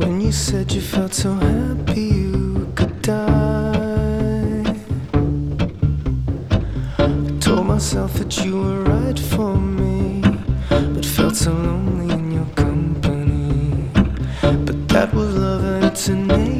When you said you felt so happy you could die, I told myself that you were right for me, but felt so lonely in your company. But that was love and it's innate.